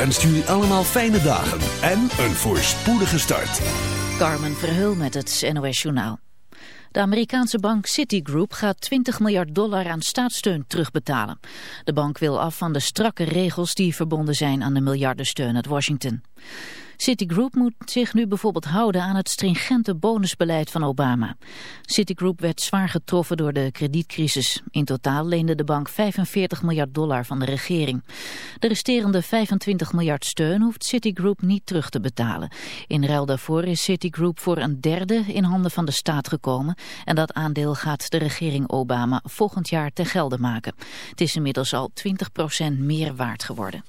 Wenst jullie allemaal fijne dagen en een voorspoedige start. Carmen Verheul met het NOS Journaal. De Amerikaanse bank Citigroup gaat 20 miljard dollar aan staatssteun terugbetalen. De bank wil af van de strakke regels die verbonden zijn aan de miljardensteun uit Washington. Citigroup moet zich nu bijvoorbeeld houden aan het stringente bonusbeleid van Obama. Citigroup werd zwaar getroffen door de kredietcrisis. In totaal leende de bank 45 miljard dollar van de regering. De resterende 25 miljard steun hoeft Citigroup niet terug te betalen. In ruil daarvoor is Citigroup voor een derde in handen van de staat gekomen. En dat aandeel gaat de regering Obama volgend jaar te gelde maken. Het is inmiddels al 20% meer waard geworden.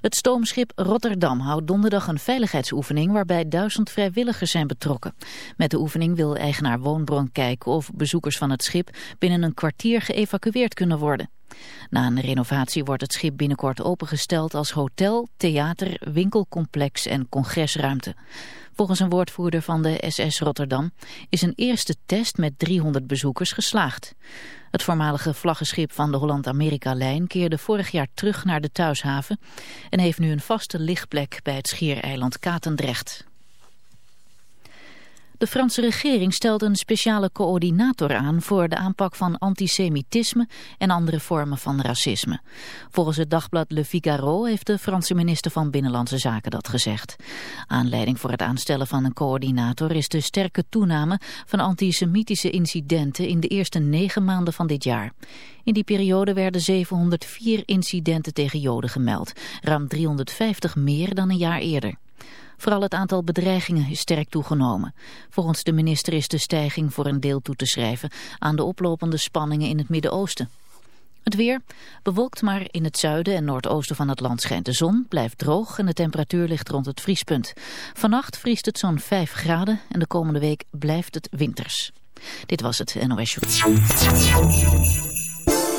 Het stoomschip Rotterdam houdt donderdag een veiligheidsoefening waarbij duizend vrijwilligers zijn betrokken. Met de oefening wil eigenaar Woonbron kijken of bezoekers van het schip binnen een kwartier geëvacueerd kunnen worden. Na een renovatie wordt het schip binnenkort opengesteld als hotel, theater, winkelcomplex en congresruimte. Volgens een woordvoerder van de SS Rotterdam is een eerste test met 300 bezoekers geslaagd. Het voormalige vlaggenschip van de Holland-Amerika-lijn keerde vorig jaar terug naar de thuishaven en heeft nu een vaste lichtplek bij het schiereiland Katendrecht. De Franse regering stelt een speciale coördinator aan voor de aanpak van antisemitisme en andere vormen van racisme. Volgens het dagblad Le Figaro heeft de Franse minister van Binnenlandse Zaken dat gezegd. Aanleiding voor het aanstellen van een coördinator is de sterke toename van antisemitische incidenten in de eerste negen maanden van dit jaar. In die periode werden 704 incidenten tegen Joden gemeld, ruim 350 meer dan een jaar eerder. Vooral het aantal bedreigingen is sterk toegenomen. Volgens de minister is de stijging voor een deel toe te schrijven aan de oplopende spanningen in het Midden-Oosten. Het weer bewolkt maar in het zuiden en noordoosten van het land schijnt de zon, blijft droog en de temperatuur ligt rond het vriespunt. Vannacht vriest het zo'n 5 graden en de komende week blijft het winters. Dit was het NOS Show.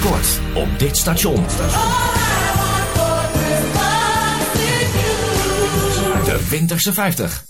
Binnenkort op dit station. De Winterse 50.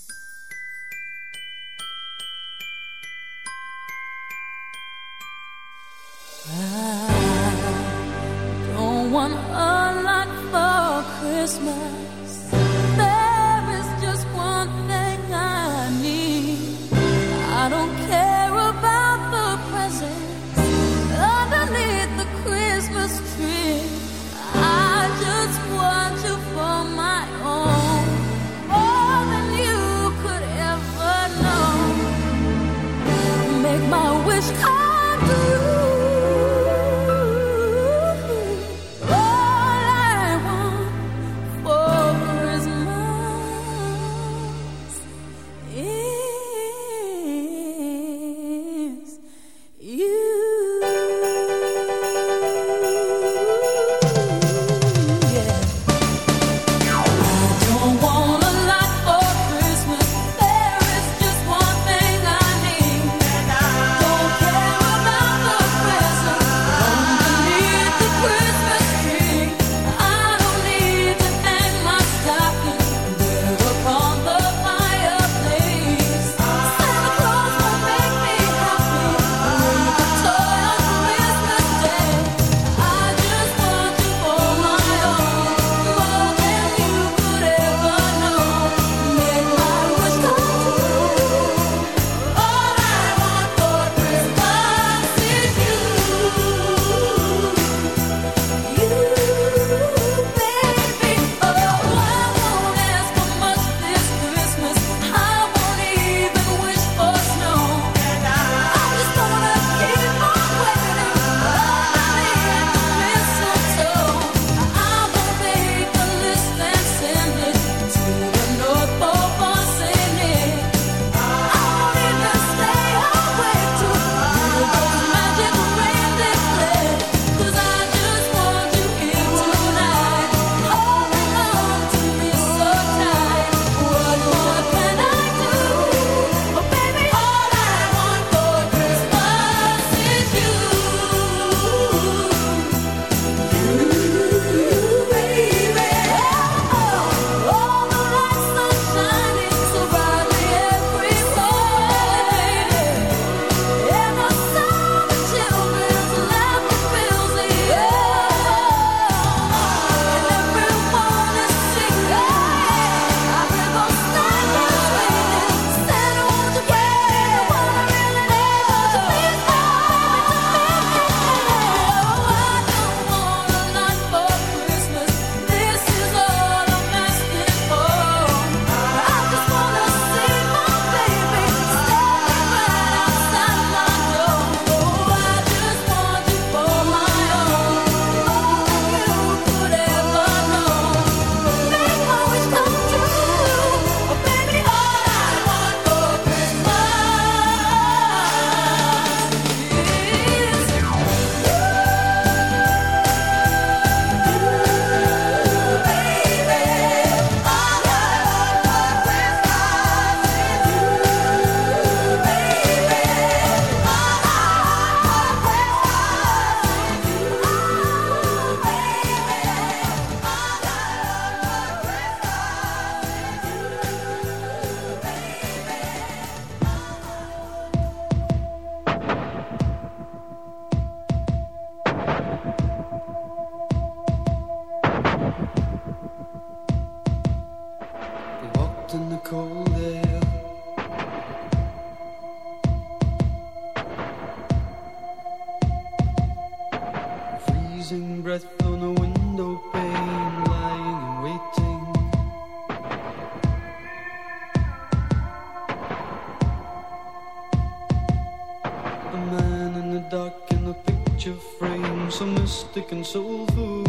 Soul food.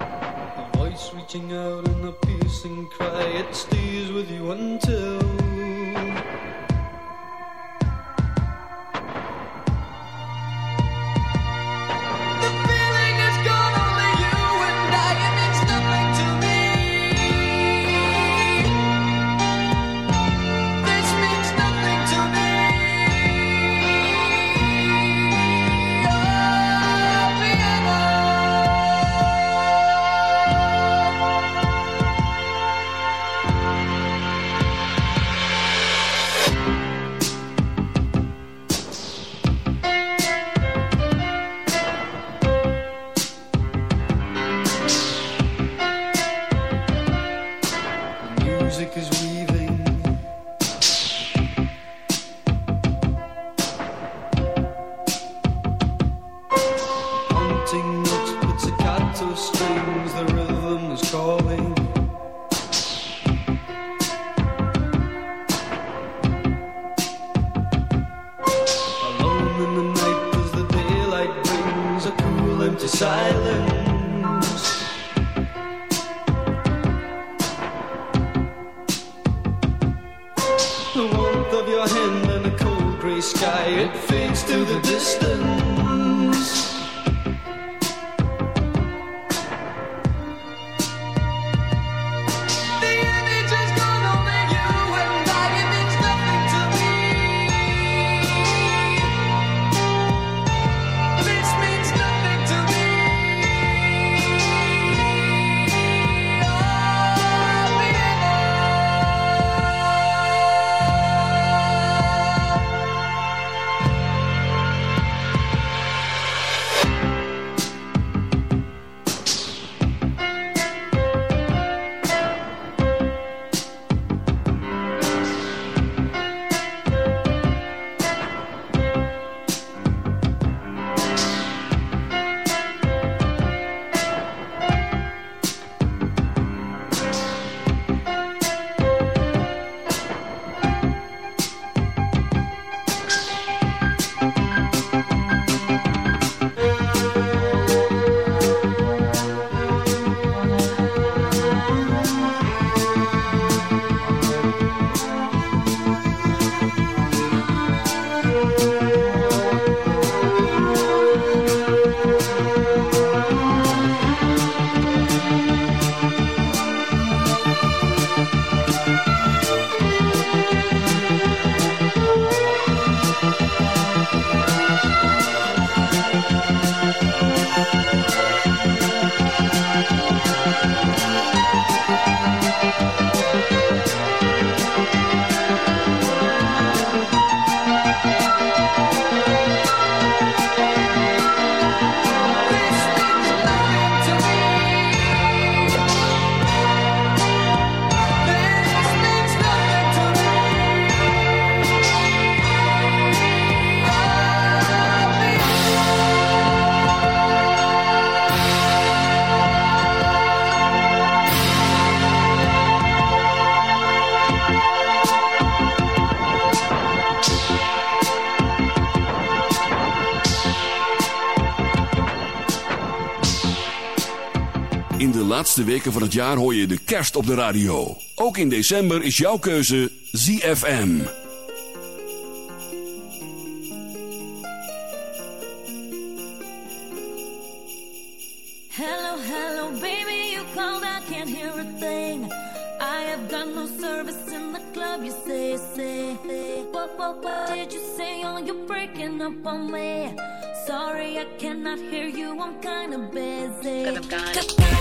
A voice reaching out. laatste weken van het jaar hoor je de kerst op de radio. Ook in december is jouw keuze ZFM. Hello, hello, baby, you called, I can't hear a thing. I have got no service in the club, you say, say. What, what, did you say? Oh, you're breaking up on me. Sorry, I cannot hear you, I'm kind of busy.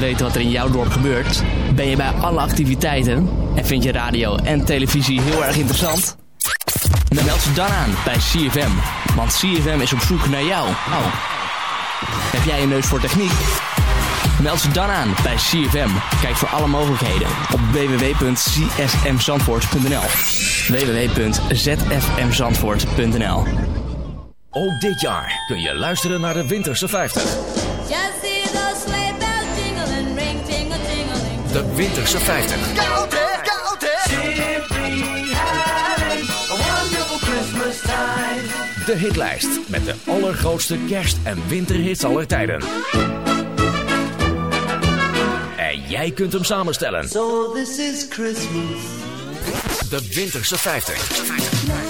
Weten wat er in jouw dorp gebeurt? Ben je bij alle activiteiten? En vind je radio en televisie heel erg interessant? Dan meld ze dan aan bij CFM. Want CFM is op zoek naar jou. Oh. Heb jij een neus voor techniek? Meld ze dan aan bij CFM. Kijk voor alle mogelijkheden op www.csmzandvoort.nl www.zfmzandvoort.nl Ook dit jaar kun je luisteren naar de Winterse 50. Just De Winterse 50. Go there, go there. Simply having a wonderful Christmas time. De hitlijst met de allergrootste kerst- en winterhits aller tijden. En jij kunt hem samenstellen. So this is Christmas. De Winterse 50.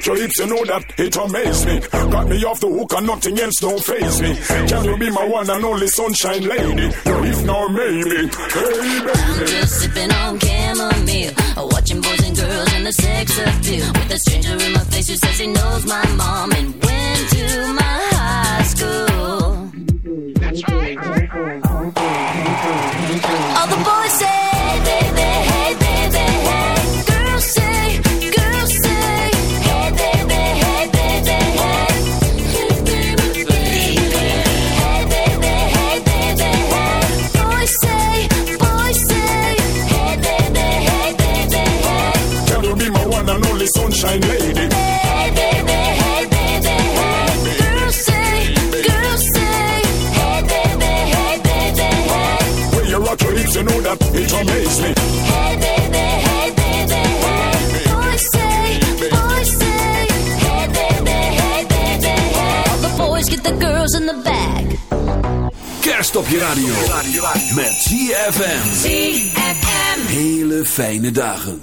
at your lips, you know that it amaze me. Got me off the hook and nothing else don't phase me. Can you be my one and only sunshine lady? No if, not, maybe. Hey, baby. I'm just sipping on chamomile, watching boys and girls in the sex appeal. With a stranger in my face who says he knows my mom and went to my with the girls in the back. Kerst op je radio. Met ZFM. ZFM. Hele fijne dagen.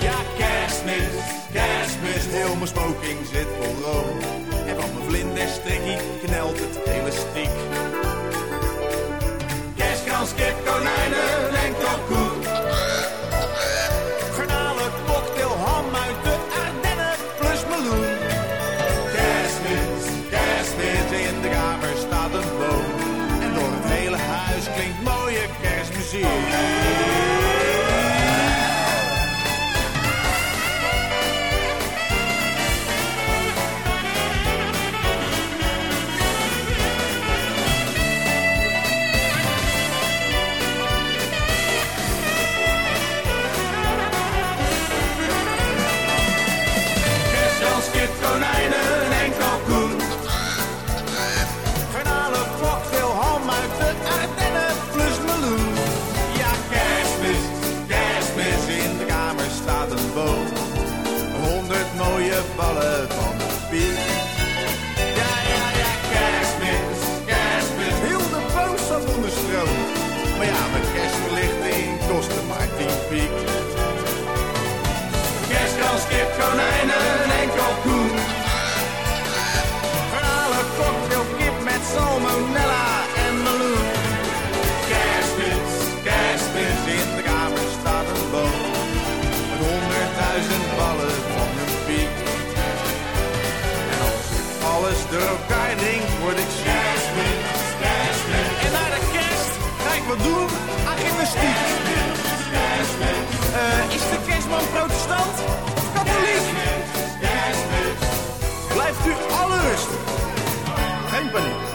ja, kerstmis, kerstmis, heel mijn smoking zit vol rook. En van mijn vlinderstrikkie knelt het elastiek. Kerstkans, kip, Eh, is de kerstman protestant of katholiek? Blijft u alle rustig. Geen paniek.